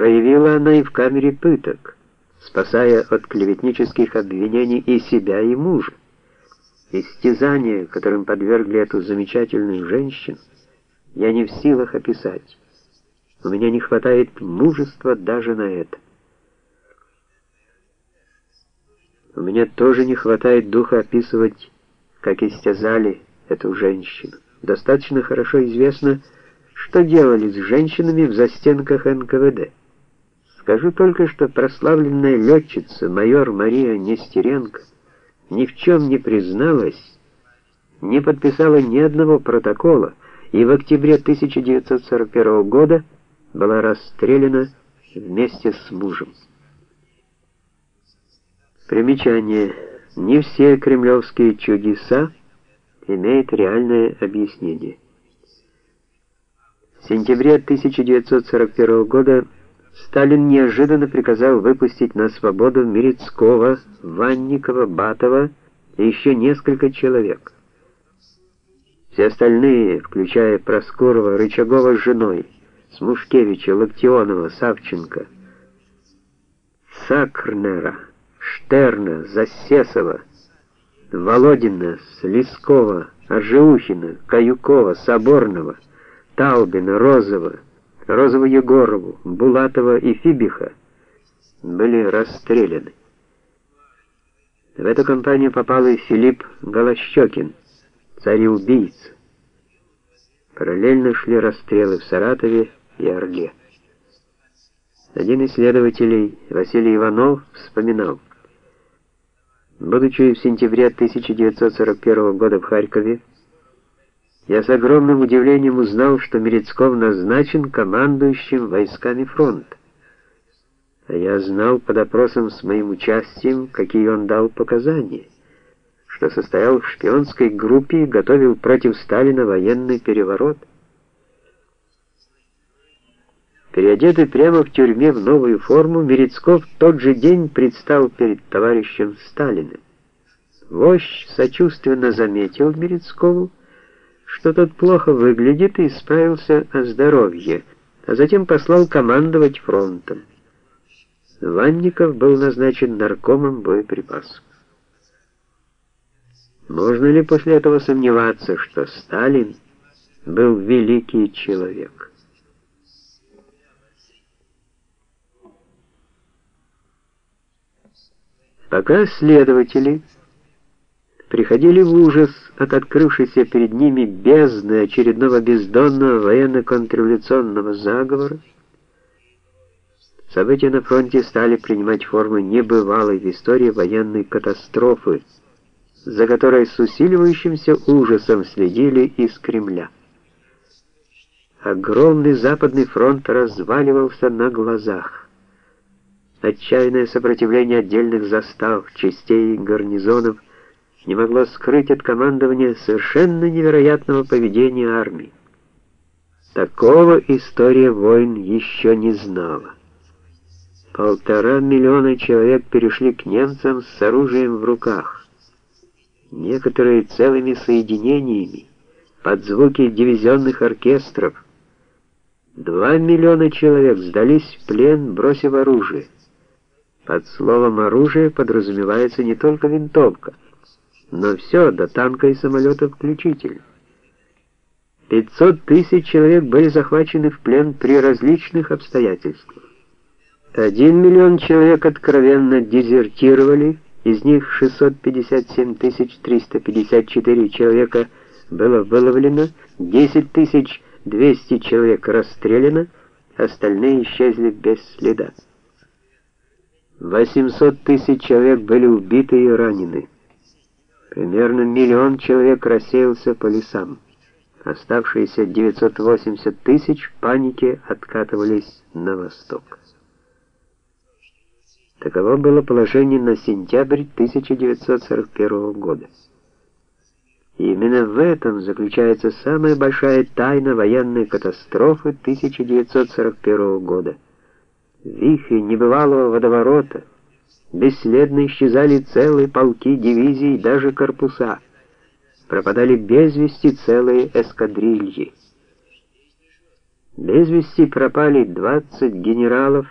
проявила она и в камере пыток, спасая от клеветнических обвинений и себя, и мужа. Истязания, которым подвергли эту замечательную женщину, я не в силах описать. У меня не хватает мужества даже на это. У меня тоже не хватает духа описывать, как истязали эту женщину. Достаточно хорошо известно, что делали с женщинами в застенках НКВД. Скажу только, что прославленная летчица майор Мария Нестеренко ни в чем не призналась, не подписала ни одного протокола и в октябре 1941 года была расстреляна вместе с мужем. Примечание. Не все кремлевские чудеса имеют реальное объяснение. В сентябре 1941 года Сталин неожиданно приказал выпустить на свободу Мерецкого, Ванникова, Батова и еще несколько человек. Все остальные, включая Проскурова, Рычагова с женой, Смушкевича, Локтионова, Савченко, Сакрнера, Штерна, Засесова, Володина, Слескова, Аржеухина, Каюкова, Соборного, Таубина, Розова, Розова-Егорову, Булатова и Фибиха были расстреляны. В эту компанию попал и Филипп Голощекин, царь-убийца. Параллельно шли расстрелы в Саратове и Орле. Один из следователей, Василий Иванов, вспоминал, Будучи в сентябре 1941 года в Харькове, я с огромным удивлением узнал, что Мерецков назначен командующим войсками фронта. А я знал под опросом с моим участием, какие он дал показания, что состоял в шпионской группе и готовил против Сталина военный переворот. Переодетый прямо в тюрьме в новую форму, Мерецков тот же день предстал перед товарищем Сталиным. Вождь сочувственно заметил Мерецкову, что тот плохо выглядит и справился о здоровье, а затем послал командовать фронтом. Ванников был назначен наркомом боеприпасов. Можно ли после этого сомневаться, что Сталин был великий человек? Пока следователи приходили в ужас от открывшейся перед ними бездны очередного бездонного военно-контрреволюционного заговора, события на фронте стали принимать формы небывалой в истории военной катастрофы, за которой с усиливающимся ужасом следили из Кремля. Огромный Западный фронт разваливался на глазах. Отчаянное сопротивление отдельных застав, частей гарнизонов не могло скрыть от командования совершенно невероятного поведения армии. Такого история войн еще не знала. Полтора миллиона человек перешли к немцам с оружием в руках. Некоторые целыми соединениями, под звуки дивизионных оркестров. Два миллиона человек сдались в плен, бросив оружие. Под словом «оружие» подразумевается не только винтовка, но все, до танка и самолета включительно. 500 тысяч человек были захвачены в плен при различных обстоятельствах. 1 миллион человек откровенно дезертировали, из них 657 354 человека было выловлено, 10 200 человек расстреляно, остальные исчезли без следа. 800 тысяч человек были убиты и ранены. Примерно миллион человек рассеялся по лесам. Оставшиеся 980 тысяч в панике откатывались на восток. Таково было положение на сентябрь 1941 года. И именно в этом заключается самая большая тайна военной катастрофы 1941 года – вихре небывалого водоворота бесследно исчезали целые полки дивизий, даже корпуса. Пропадали без вести целые эскадрильи. Без вести пропали 20 генералов,